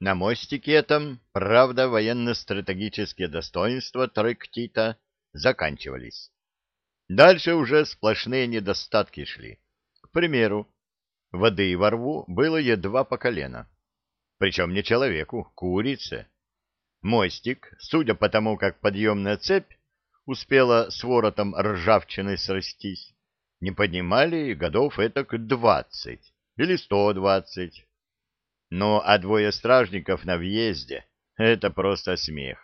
На мостике этом, правда, военно-стратегические достоинства Троиктита заканчивались. Дальше уже сплошные недостатки шли. К примеру, воды во рву было едва по колено. Причем не человеку, курице. Мостик, судя по тому, как подъемная цепь успела с воротом ржавчиной срастись, не поднимали годов это к двадцать или сто двадцать. Ну, а двое стражников на въезде — это просто смех.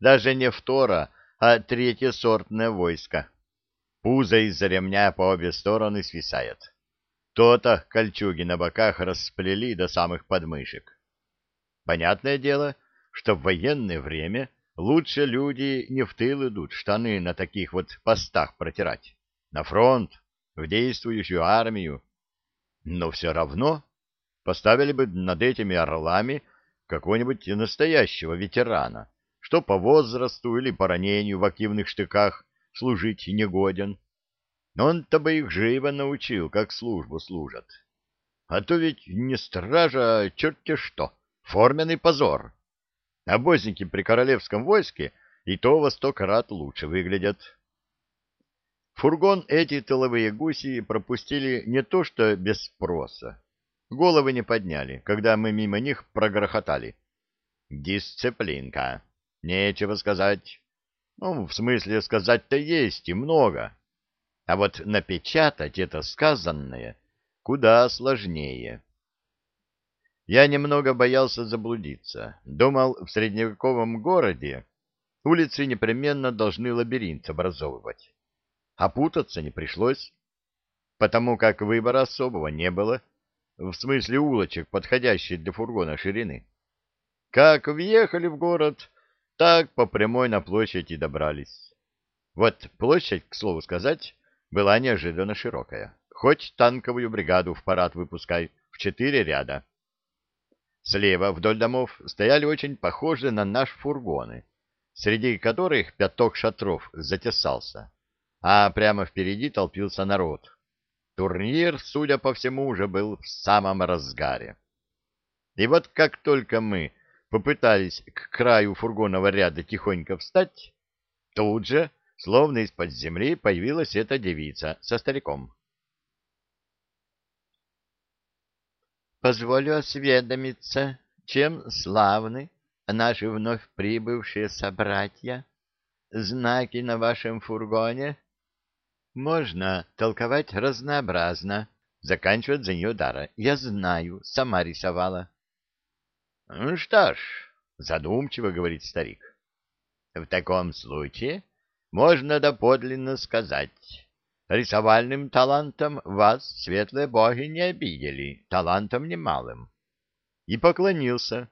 Даже не втора, а третье сортное войско. Пузо из-за ремня по обе стороны свисает. То-то кольчуги на боках расплели до самых подмышек. Понятное дело, что в военное время лучше люди не в тыл идут штаны на таких вот постах протирать. На фронт, в действующую армию. Но все равно поставили бы над этими орлами какого-нибудь настоящего ветерана, что по возрасту или по ранению в активных штыках служить негоден. Он-то бы их живо научил, как службу служат. А то ведь не стража, а черт-те что, форменный позор. Обозники при королевском войске и то во сто крат лучше выглядят. Фургон эти тыловые гуси пропустили не то что без спроса, Головы не подняли, когда мы мимо них прогрохотали. Дисциплинка. Нечего сказать. Ну, в смысле, сказать-то есть и много. А вот напечатать это сказанное куда сложнее. Я немного боялся заблудиться. Думал, в средневековом городе улицы непременно должны лабиринт образовывать. А путаться не пришлось, потому как выбора особого не было — в смысле улочек, подходящей для фургона ширины. Как въехали в город, так по прямой на площадь и добрались. Вот площадь, к слову сказать, была неожиданно широкая. Хоть танковую бригаду в парад выпускай, в четыре ряда. Слева вдоль домов стояли очень похожие на наш фургоны, среди которых пяток шатров затесался, а прямо впереди толпился народ. Турнир, судя по всему, уже был в самом разгаре. И вот как только мы попытались к краю фургонного ряда тихонько встать, тут же, словно из-под земли, появилась эта девица со стариком. «Позволю осведомиться, чем славны наши вновь прибывшие собратья? Знаки на вашем фургоне?» Можно толковать разнообразно. Заканчивать за нее дара. Я знаю, сама рисовала. — Ну что ж, — задумчиво говорит старик, — в таком случае можно доподлинно сказать, рисовальным талантом вас светлые боги не обидели, талантом немалым. И поклонился.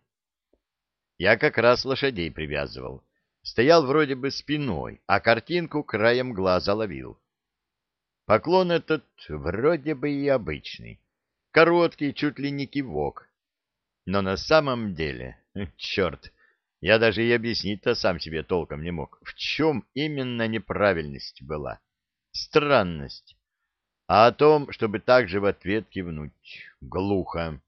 Я как раз лошадей привязывал. Стоял вроде бы спиной, а картинку краем глаза ловил. Поклон этот вроде бы и обычный, короткий, чуть ли не кивок. Но на самом деле, черт, я даже и объяснить-то сам себе толком не мог, в чем именно неправильность была, странность, а о том, чтобы также в ответ кивнуть, глухо.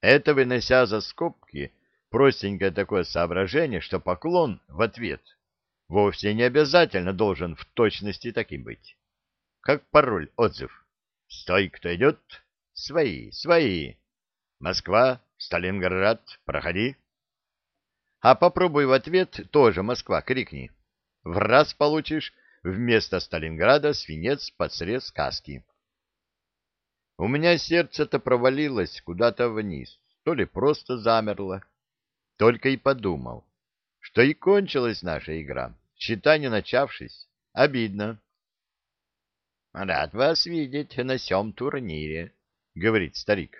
Это, вынося за скобки, простенькое такое соображение, что поклон в ответ вовсе не обязательно должен в точности таким быть. Как пароль, отзыв. Стой, кто идет? Свои, свои. Москва, Сталинград, проходи. А попробуй в ответ тоже Москва, крикни. В раз получишь вместо Сталинграда свинец под срез каски. У меня сердце-то провалилось куда-то вниз, то ли просто замерло. Только и подумал, что и кончилась наша игра, считай не начавшись. Обидно. — Рад вас видеть на сём турнире, — говорит старик.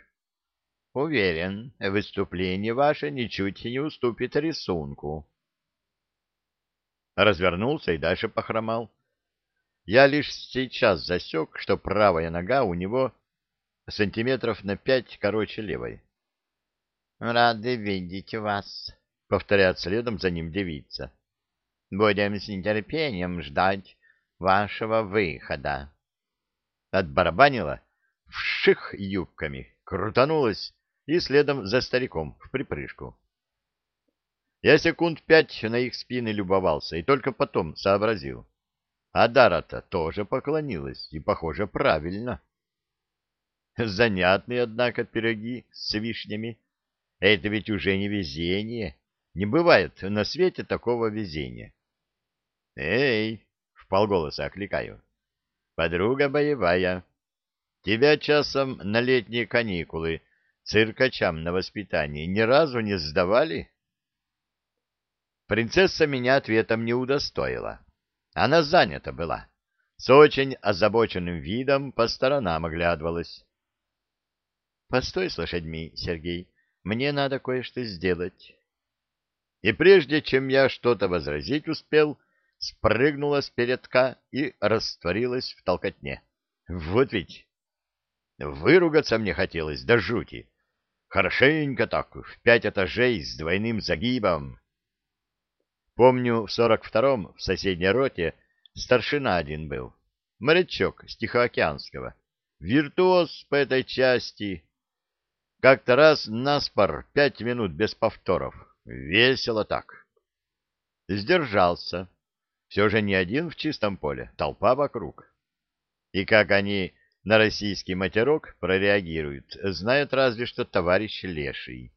— Уверен, выступление ваше ничуть не уступит рисунку. Развернулся и дальше похромал. Я лишь сейчас засек, что правая нога у него сантиметров на пять короче левой. — Рады видеть вас, — повторяет следом за ним девица. — Будем с нетерпением ждать вашего выхода отбарабанила, вших юбками, крутанулась, и следом за стариком в припрыжку. Я секунд пять на их спины любовался и только потом сообразил. А Дара-то тоже поклонилась, и, похоже, правильно. Занятные, однако, пироги с вишнями. Это ведь уже не везение. Не бывает на свете такого везения. «Эй!» — вполголоса окликаю. «Подруга боевая, тебя часом на летние каникулы циркачам на воспитание ни разу не сдавали?» Принцесса меня ответом не удостоила. Она занята была. С очень озабоченным видом по сторонам оглядывалась. — Постой с лошадьми, Сергей, мне надо кое-что сделать. И прежде чем я что-то возразить успел, спрыгнула с передка и растворилась в толкотне. Вот ведь! Выругаться мне хотелось до жути. Хорошенько так, в пять этажей с двойным загибом. Помню, в сорок втором в соседней роте старшина один был, морячок с Тихоокеанского, виртуоз по этой части. Как-то раз наспор пять минут без повторов. Весело так. Сдержался. Все же не один в чистом поле, толпа вокруг. И как они на российский матерок прореагируют, знает разве что товарищ Леший.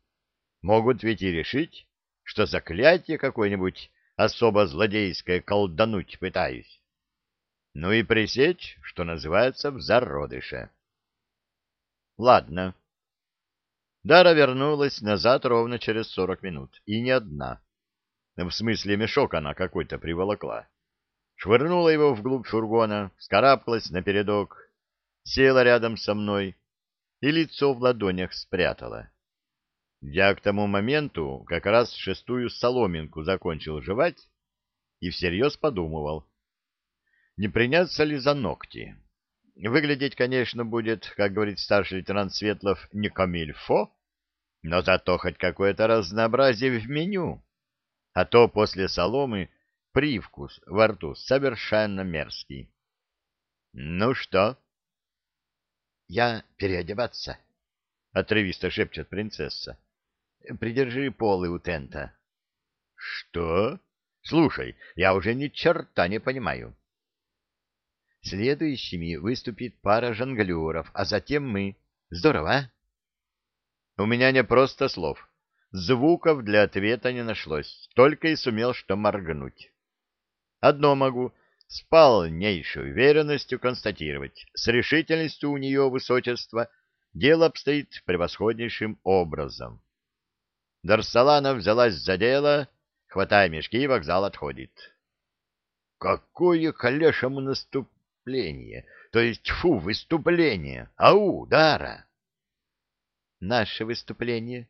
Могут ведь и решить, что заклятие какое-нибудь особо злодейское колдануть пытаюсь. Ну и пресечь, что называется, в зародыше. Ладно. Дара вернулась назад ровно через сорок минут, и не одна. В смысле, мешок она какой-то приволокла. Швырнула его вглубь фургона, скарабкалась на передок, села рядом со мной и лицо в ладонях спрятала. Я к тому моменту как раз шестую соломинку закончил жевать и всерьез подумывал, не приняться ли за ногти. Выглядеть, конечно, будет, как говорит старший лейтенант Светлов, не камильфо, но зато хоть какое-то разнообразие в меню. А то после соломы привкус во рту совершенно мерзкий. — Ну что? — Я переодеваться, — отрывисто шепчет принцесса. Придержи полы у тента. — Что? Слушай, я уже ни черта не понимаю. Следующими выступит пара жонглеров, а затем мы. Здорово, а? У меня не просто слов. Звуков для ответа не нашлось, только и сумел что моргнуть. Одно могу с полнейшей уверенностью констатировать. С решительностью у нее высочества дело обстоит превосходнейшим образом. Дарсалана взялась за дело, хватая мешки, вокзал отходит. Какое к лешему наступление! То есть, фу, выступление! Ау, Дара! Наше выступление.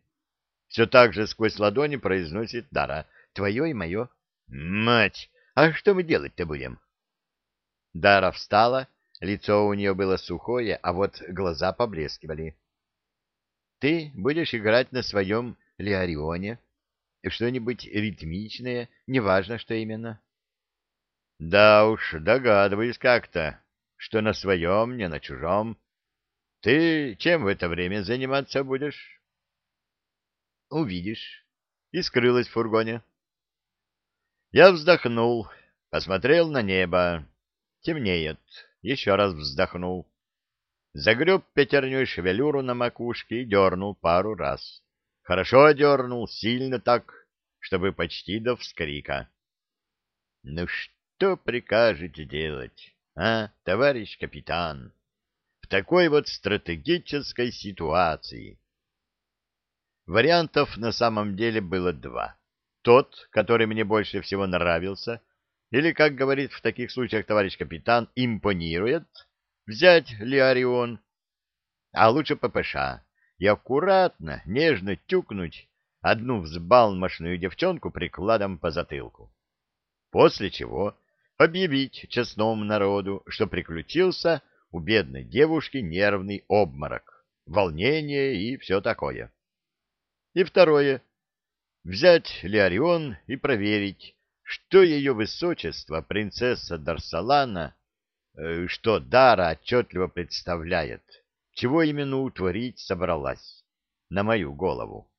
Все так же сквозь ладони произносит Дара. Твое и мое. Мать! А что мы делать-то будем? Дара встала, лицо у нее было сухое, а вот глаза поблескивали. Ты будешь играть на своем Леорионе, что-нибудь ритмичное, неважно, что именно. — Да уж, догадываюсь как-то, что на своем, не на чужом. Ты чем в это время заниматься будешь? — Увидишь. И скрылась в фургоне. Я вздохнул, посмотрел на небо. Темнеет. Еще раз вздохнул. Загреб пятерней шевелюру на макушке и дернул пару раз. Хорошо дернул, сильно так, чтобы почти до вскрика. Ну что прикажете делать, а, товарищ капитан, в такой вот стратегической ситуации? Вариантов на самом деле было два. Тот, который мне больше всего нравился, или, как говорит в таких случаях товарищ капитан, импонирует, взять Лиарион, а лучше ППШ, и аккуратно, нежно тюкнуть одну взбалмошную девчонку прикладом по затылку. После чего объявить честному народу, что приключился у бедной девушки нервный обморок, волнение и все такое. И второе. Взять Леорион и проверить, что ее высочество, принцесса Дарсалана, э, что Дара отчетливо представляет чего именно утворить собралась. на мою голову.